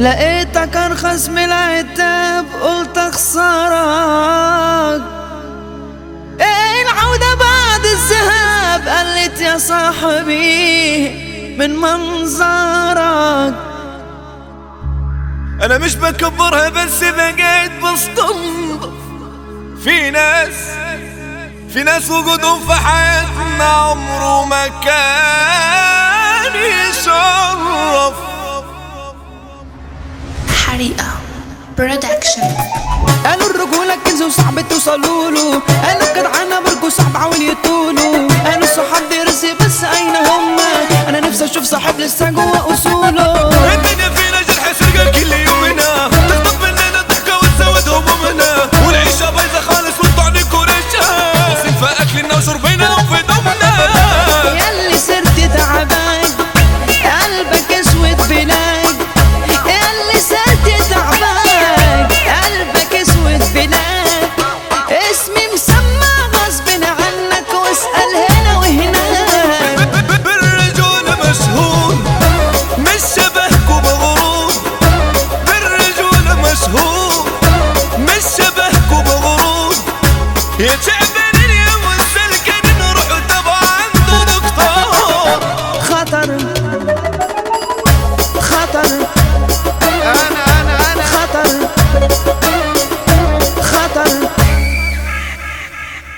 لقيتك أرخص من العتاب قلت أخسرك. إيه العودة بعد الذهاب؟ قلت يا صاحبي من منظرك. أنا مش بكبرها بس بقيت بستنضف في ناس في ناس وجودهم في حياتنا عمره ما كان يشرف. برودكشن قالوا الرجولة كنز وصعب توصلوا له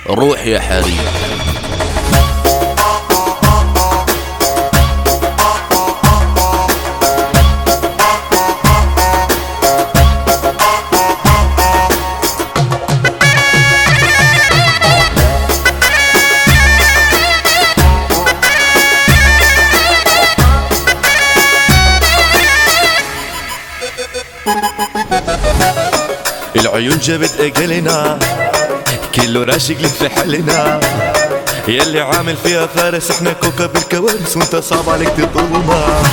روح يا حريم العيون جابت أجلنا. كله راشق لك في حالنا يلي عامل فيها فارس إحنا كوكب الكوارث وإنت صعب عليك تطولنا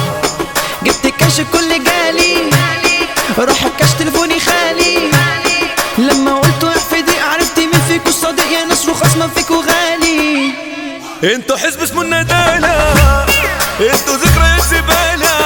جبت كاش كل جالي. روح الكاش تليفوني خالي. لما قلت ضيق عرفت مين فيكو الصديق يا ناس خصما فيكو غالي إنتوا حزب اسمه الندالة. إنتوا ذكريات زبالة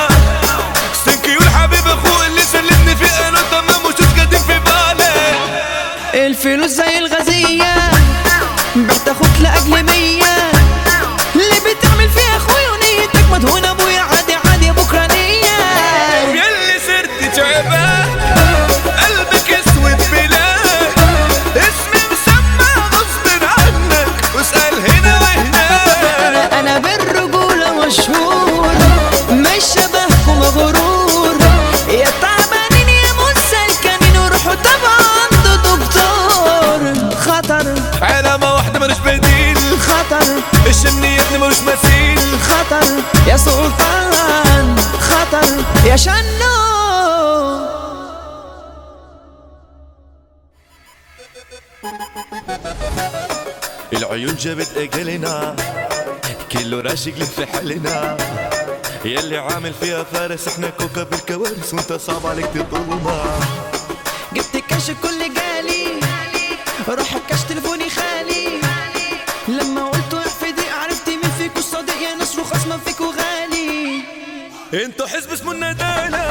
يا سلطان خطر يا شنو؟ العيون جابت أجلنا كله راشق لك في حالنا يلي عامل فيها فارس إحنا كوكب الكوارث وأنت صعب عليك تطولنا جبت كاش كل جالي روح الكاش تليفوني خالي. أنتوا حزب اسمه الندالة.